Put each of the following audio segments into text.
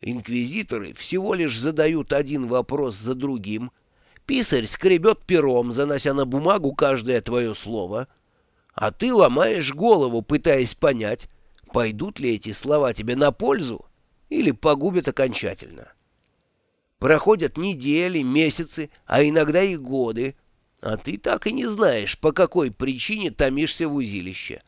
Инквизиторы всего лишь задают один вопрос за другим. Писарь скребет пером, занося на бумагу каждое твое слово. А ты ломаешь голову, пытаясь понять, пойдут ли эти слова тебе на пользу или погубят окончательно. Проходят недели, месяцы, а иногда и годы, а ты так и не знаешь, по какой причине томишься в узилище.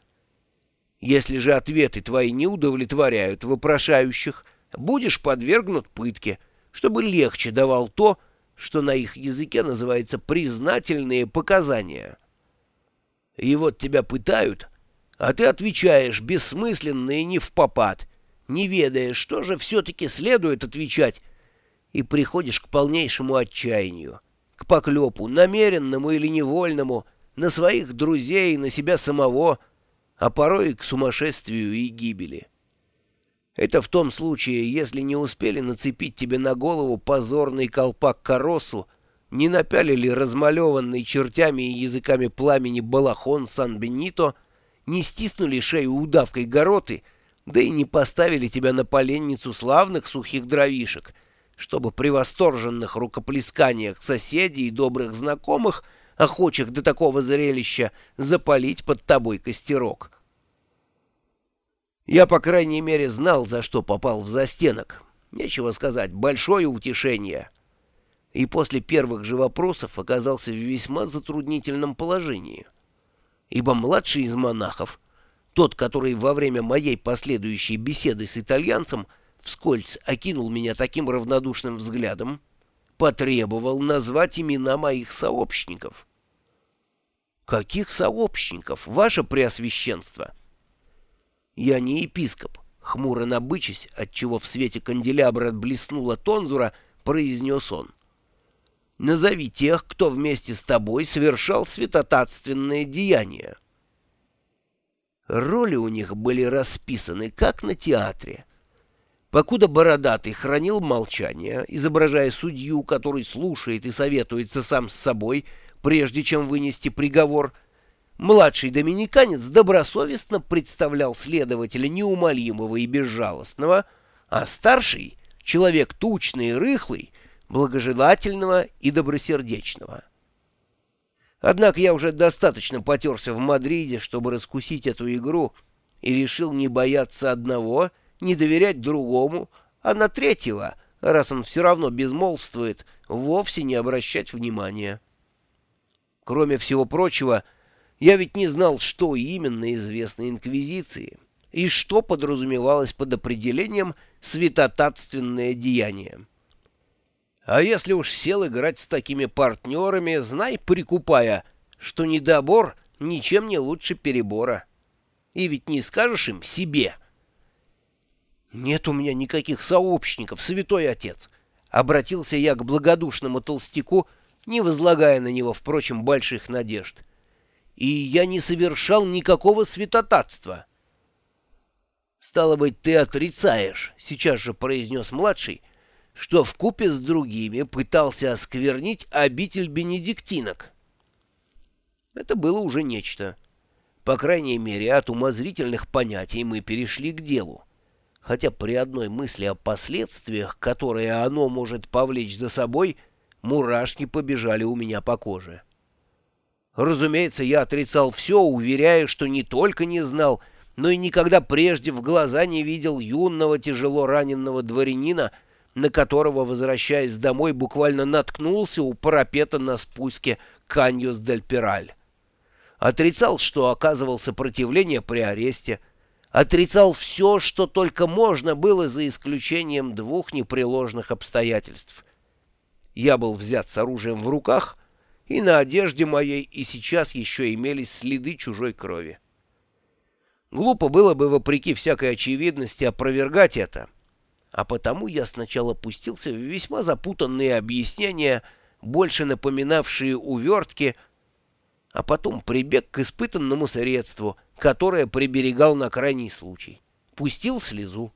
Если же ответы твои не удовлетворяют вопрошающих, будешь подвергнут пытке, чтобы легче давал то, что на их языке называется признательные показания. И вот тебя пытают, а ты отвечаешь бессмысленно и не в попад, не ведая, что же все-таки следует отвечать, и приходишь к полнейшему отчаянию, к поклепу, намеренному или невольному, на своих друзей, на себя самого, а порой и к сумасшествию и гибели. Это в том случае, если не успели нацепить тебе на голову позорный колпак коросу, не напялили размалеванный чертями и языками пламени балахон Сан-Бенито, не стиснули шею удавкой гороты, да и не поставили тебя на поленницу славных сухих дровишек, чтобы при восторженных рукоплесканиях соседей и добрых знакомых, охочих до такого зрелища, запалить под тобой костерок. Я, по крайней мере, знал, за что попал в застенок. Нечего сказать, большое утешение. И после первых же вопросов оказался в весьма затруднительном положении. Ибо младший из монахов, тот, который во время моей последующей беседы с итальянцем вскользь окинул меня таким равнодушным взглядом, потребовал назвать имена моих сообщников. «Каких сообщников, ваше преосвященство?» Я не епископ, хмуро набычась, отчего в свете канделябра блеснула тонзура, произнес он. Назови тех, кто вместе с тобой совершал святотатственные деяния. Роли у них были расписаны, как на театре. Покуда Бородатый хранил молчание, изображая судью, который слушает и советуется сам с собой, прежде чем вынести приговор, Младший доминиканец добросовестно представлял следователя неумолимого и безжалостного, а старший — человек тучный и рыхлый, благожелательного и добросердечного. Однако я уже достаточно потерся в Мадриде, чтобы раскусить эту игру, и решил не бояться одного, не доверять другому, а на третьего, раз он все равно безмолвствует, вовсе не обращать внимания. Кроме всего прочего, я ведь не знал, что именно известно Инквизиции и что подразумевалось под определением «святотатственное деяние». А если уж сел играть с такими партнерами, знай, прикупая, что недобор ничем не лучше перебора. И ведь не скажешь им себе. «Нет у меня никаких сообщников, святой отец!» Обратился я к благодушному толстяку, не возлагая на него, впрочем, больших надежд и я не совершал никакого святотатства. «Стало быть, ты отрицаешь», — сейчас же произнес младший, что в купе с другими пытался осквернить обитель бенедиктинок. Это было уже нечто. По крайней мере, от умозрительных понятий мы перешли к делу. Хотя при одной мысли о последствиях, которые оно может повлечь за собой, мурашки побежали у меня по коже. Разумеется, я отрицал все, уверяя, что не только не знал, но и никогда прежде в глаза не видел юного тяжело раненного дворянина, на которого, возвращаясь домой, буквально наткнулся у парапета на спуске Каньос-дель-Пираль. Отрицал, что оказывал сопротивление при аресте, отрицал все, что только можно было, за исключением двух непреложных обстоятельств. Я был взят с оружием в руках — и на одежде моей и сейчас еще имелись следы чужой крови. Глупо было бы, вопреки всякой очевидности, опровергать это, а потому я сначала пустился в весьма запутанные объяснения, больше напоминавшие увертки, а потом прибег к испытанному средству, которое приберегал на крайний случай. Пустил слезу.